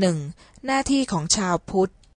หนึ่งหน้าที่ของชาวพุทธ